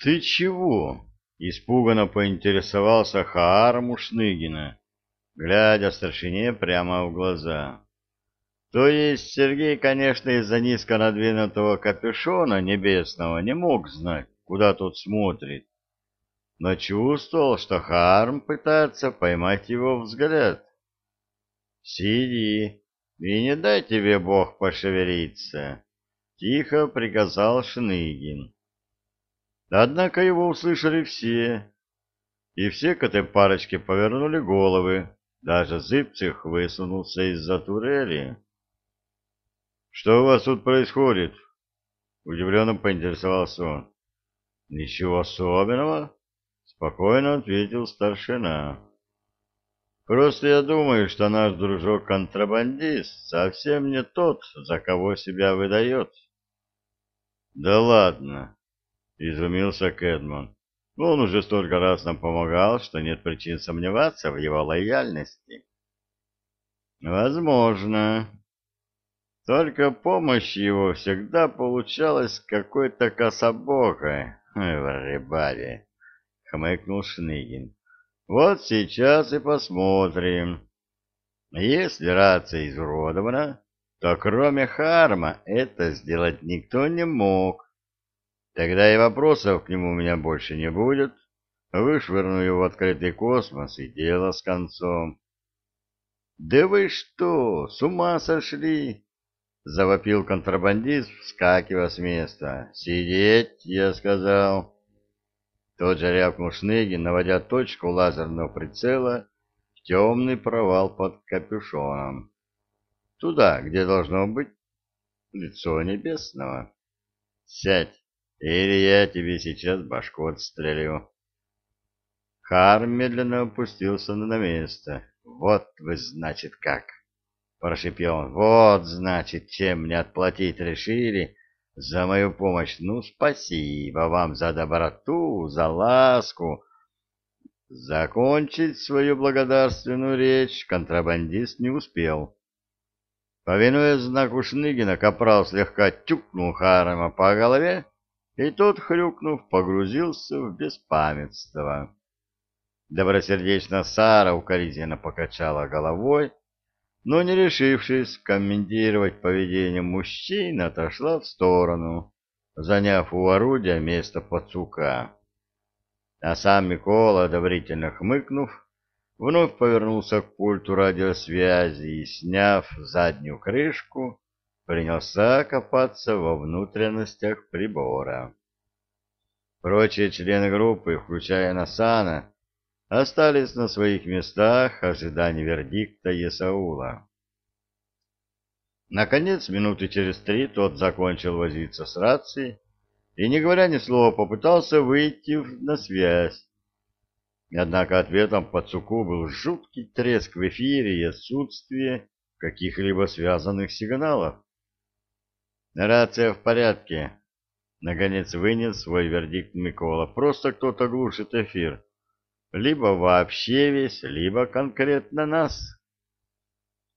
Ты чего? Испуганно поинтересовался Хаар Мушныгина, глядя старшине прямо в глаза. То есть Сергей, конечно, из-за низко надвинутого капюшона небесного не мог знать, куда тот смотрит, но чувствовал, что Харм пытается поймать его взгляд. «Сиди, и не дай тебе Бог пошевелиться», — тихо приказал Шныгин. Однако его услышали все, и все к этой парочке повернули головы, даже Зыбцев высунулся из-за турели. «Что у вас тут происходит?» Удивленно поинтересовался он. «Ничего особенного», — спокойно ответил старшина. «Просто я думаю, что наш дружок-контрабандист совсем не тот, за кого себя выдает». «Да ладно», — изумился Кэдман. «Он уже столько раз нам помогал, что нет причин сомневаться в его лояльности». «Возможно», только помощь его всегда получалась какой-то кособокой. В рыбаре, хмыкнул Шныгин. Вот сейчас и посмотрим. Если рация изуродована, то кроме Харма это сделать никто не мог. Тогда и вопросов к нему у меня больше не будет. Вышвырну его в открытый космос и дело с концом. — Да вы что, с ума сошли? — завопил контрабандист, вскакивая с места. «Сидеть!» — я сказал. Тот же рявкнул Шныгин, наводя точку лазерного прицела в темный провал под капюшоном. Туда, где должно быть лицо небесного. «Сядь, или я тебе сейчас башку отстрелю». Хар медленно опустился на место. «Вот вы, значит, как!» — прошипел он. «Вот, значит, чем мне отплатить решили за мою помощь. Ну, спасибо вам за доброту, за ласку». Закончить свою благодарственную речь контрабандист не успел. Повинуясь знаку Шныгина, капрал слегка тюкнул Харема по голове, и тот, хрюкнув, погрузился в беспамятство. Добросердечно Сара укоризненно покачала головой, но, не решившись комментировать поведение мужчин, отошла в сторону, заняв у орудия место пацука. А сам Микола, одобрительно хмыкнув, вновь повернулся к пульту радиосвязи и, сняв заднюю крышку, принялся копаться во внутренностях прибора. Прочие члены группы, включая Насана, остались на своих местах, ожидая вердикта Есаула. Наконец, минуты через три тот закончил возиться с рацией и, не говоря ни слова, попытался выйти на связь. Однако ответом Пацуку был жуткий треск в эфире и отсутствие каких-либо связанных сигналов. «Рация в порядке», — наконец вынес свой вердикт Микола. «Просто кто-то глушит эфир» либо вообще весь, либо конкретно нас.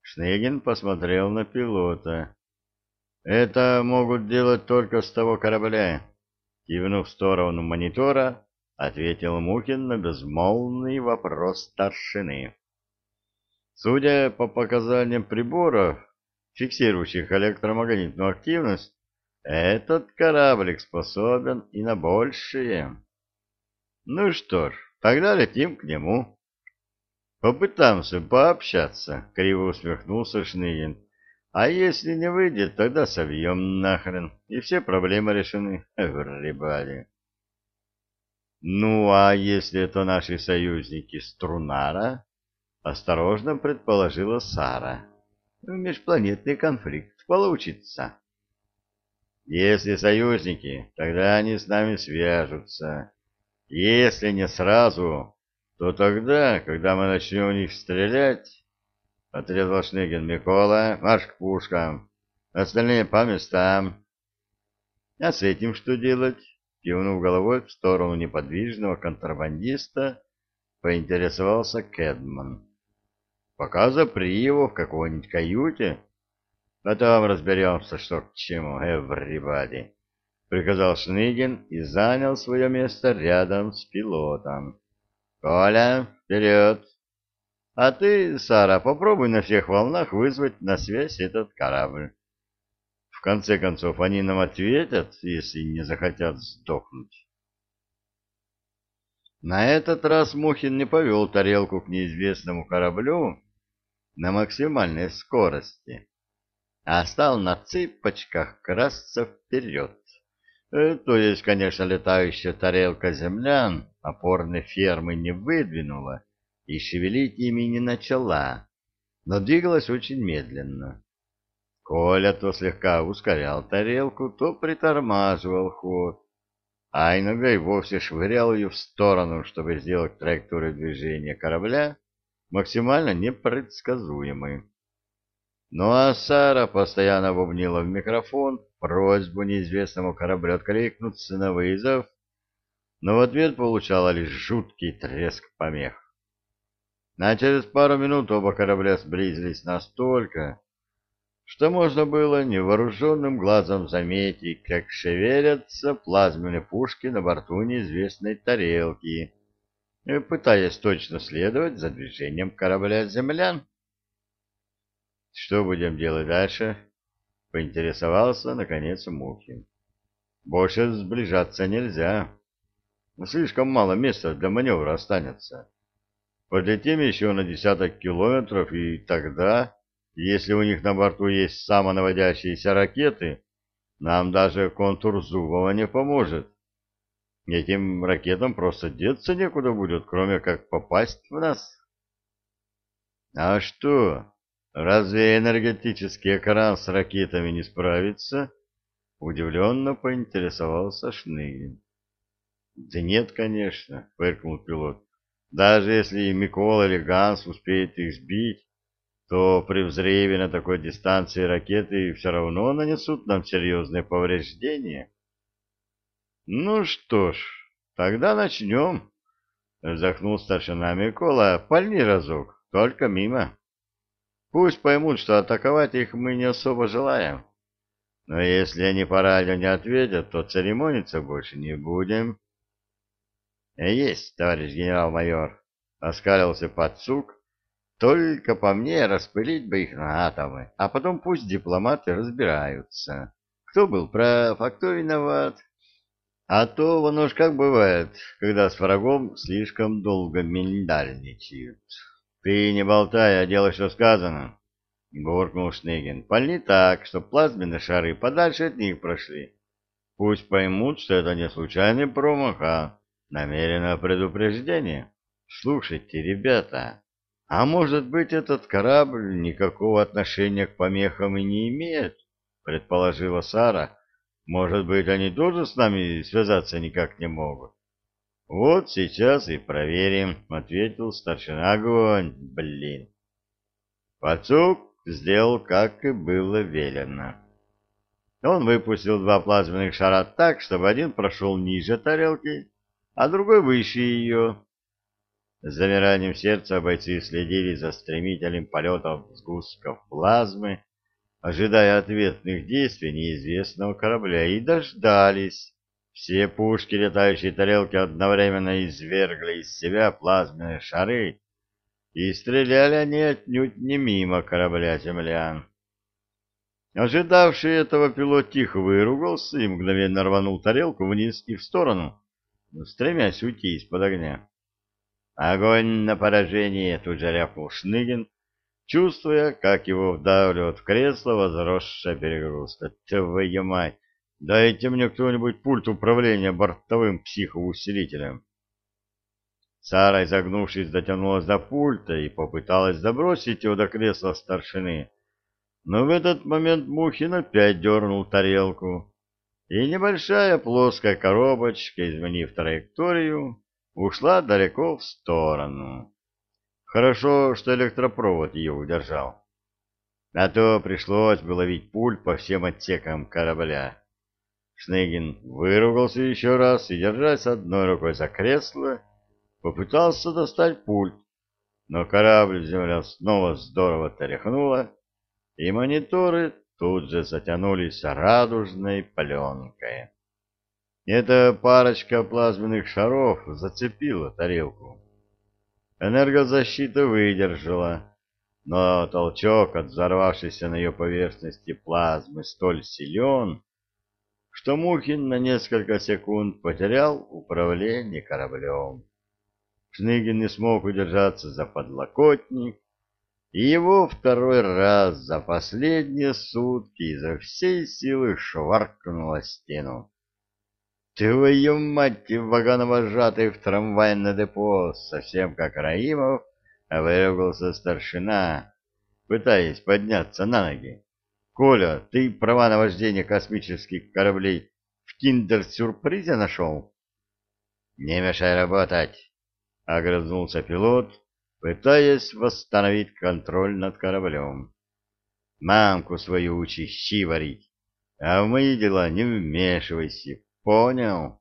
Шнегин посмотрел на пилота. Это могут делать только с того корабля. Кивнув в сторону монитора, ответил Мухин на безмолвный вопрос старшины. Судя по показаниям приборов, фиксирующих электромагнитную активность, этот кораблик способен и на большее. Ну что ж, Тогда летим к нему. Попытаемся пообщаться, — криво усмехнулся Шныгин. А если не выйдет, тогда совьем нахрен, и все проблемы решены. Вребали. Ну, а если это наши союзники Струнара? Осторожно предположила Сара. Межпланетный конфликт получится. Если союзники, тогда они с нами свяжутся. Если не сразу, то тогда, когда мы начнем в них стрелять, — отрезал Шныгин Микола, — марш к пушкам, остальные по местам. — А с этим что делать? — кивнув головой в сторону неподвижного контрабандиста, поинтересовался Кэдман. — Пока запри его в какой-нибудь каюте, а там разберемся, что к чему, everybody. приказал Шныгин и занял свое место рядом с пилотом. Коля, вперед! А ты, Сара, попробуй на всех волнах вызвать на связь этот корабль. В конце концов, они нам ответят, если не захотят сдохнуть. На этот раз Мухин не повел тарелку к неизвестному кораблю на максимальной скорости, а стал на цыпочках красться вперед. Э, то есть, конечно, летающая тарелка землян опорной фермы не выдвинула и шевелить ими не начала, но двигалась очень медленно. Коля то слегка ускорял тарелку, то притормаживал ход, а иногда и вовсе швырял ее в сторону, чтобы сделать траекторию движения корабля максимально непредсказуемой. Ну а Сара постоянно бубнила в микрофон просьбу неизвестному кораблю откликнуться на вызов, но в ответ получала лишь жуткий треск помех. А через пару минут оба корабля сблизились настолько, что можно было невооруженным глазом заметить, как шевелятся плазменные пушки на борту неизвестной тарелки, пытаясь точно следовать за движением корабля землян. Что будем делать дальше? Поинтересовался, наконец, Мухин. Больше сближаться нельзя. Слишком мало места для маневра останется. Подлетим еще на десяток километров, и тогда, если у них на борту есть самонаводящиеся ракеты, нам даже контур Зубова не поможет. Этим ракетам просто деться некуда будет, кроме как попасть в нас. А что, Разве энергетический экран с ракетами не справится? Удивленно поинтересовался Шныгин. Да нет, конечно, фыркнул пилот. Даже если Микола или Ганс успеет их сбить, то при взрыве на такой дистанции ракеты все равно нанесут нам серьезные повреждения. Ну что ж, тогда начнем. Вздохнул старшина Микола. Пальни разок, только мимо. Пусть поймут, что атаковать их мы не особо желаем. Но если они по радио не ответят, то церемониться больше не будем. — Есть, товарищ генерал-майор, — оскалился подсук. — Только по мне распылить бы их на атомы, а потом пусть дипломаты разбираются. Кто был прав, а кто виноват? А то оно ж как бывает, когда с врагом слишком долго миндальничают. Ты не болтай, а делай, что сказано, — буркнул Шныгин. — Пальни так, чтоб плазменные шары подальше от них прошли. Пусть поймут, что это не случайный промах, а намеренное предупреждение. Слушайте, ребята, а может быть этот корабль никакого отношения к помехам и не имеет? — предположила Сара. — Может быть, они тоже с нами связаться никак не могут? Вот сейчас и проверим, ответил старшина огонь. Блин. Пацук сделал, как и было велено. Он выпустил два плазменных шара так, чтобы один прошел ниже тарелки, а другой выше ее. С замиранием сердца бойцы следили за стремительным полетом сгустков плазмы, ожидая ответных действий неизвестного корабля, и дождались. Все пушки летающей тарелки одновременно извергли из себя плазменные шары, и стреляли они отнюдь не мимо корабля землян. Ожидавший этого пилот тихо выругался и мгновенно рванул тарелку вниз и в сторону, стремясь уйти из-под огня. «Огонь на поражение!» — тут же рявкнул Шныгин, чувствуя, как его вдавливает в кресло возросшая перегрузка. «Твою мать! Дайте мне кто-нибудь пульт управления бортовым психоусилителем. Сара, изогнувшись, дотянулась до пульта и попыталась забросить его до кресла старшины. Но в этот момент Мухин опять дернул тарелку, и небольшая плоская коробочка, изменив траекторию, ушла далеко в сторону. Хорошо, что электропровод ее удержал. А то пришлось бы ловить пульт по всем отсекам корабля. Шнегин выругался еще раз и, держась одной рукой за кресло, попытался достать пульт, но корабль земля снова здорово тряхнула, и мониторы тут же затянулись радужной пленкой. Эта парочка плазменных шаров зацепила тарелку. Энергозащита выдержала, но толчок от взорвавшейся на ее поверхности плазмы столь силен, что Мухин на несколько секунд потерял управление кораблем. Шныгин не смог удержаться за подлокотник, и его второй раз за последние сутки изо всей силы шваркнуло стену. Твою мать, вагоновожатый в трамвайное депо, совсем как Раимов, выругался старшина, пытаясь подняться на ноги. Коля, ты права на вождение космических кораблей в киндер-сюрпризе нашел? Не мешай работать, огрызнулся пилот, пытаясь восстановить контроль над кораблем. Мамку свою учи щи варить, а в мои дела не вмешивайся, понял?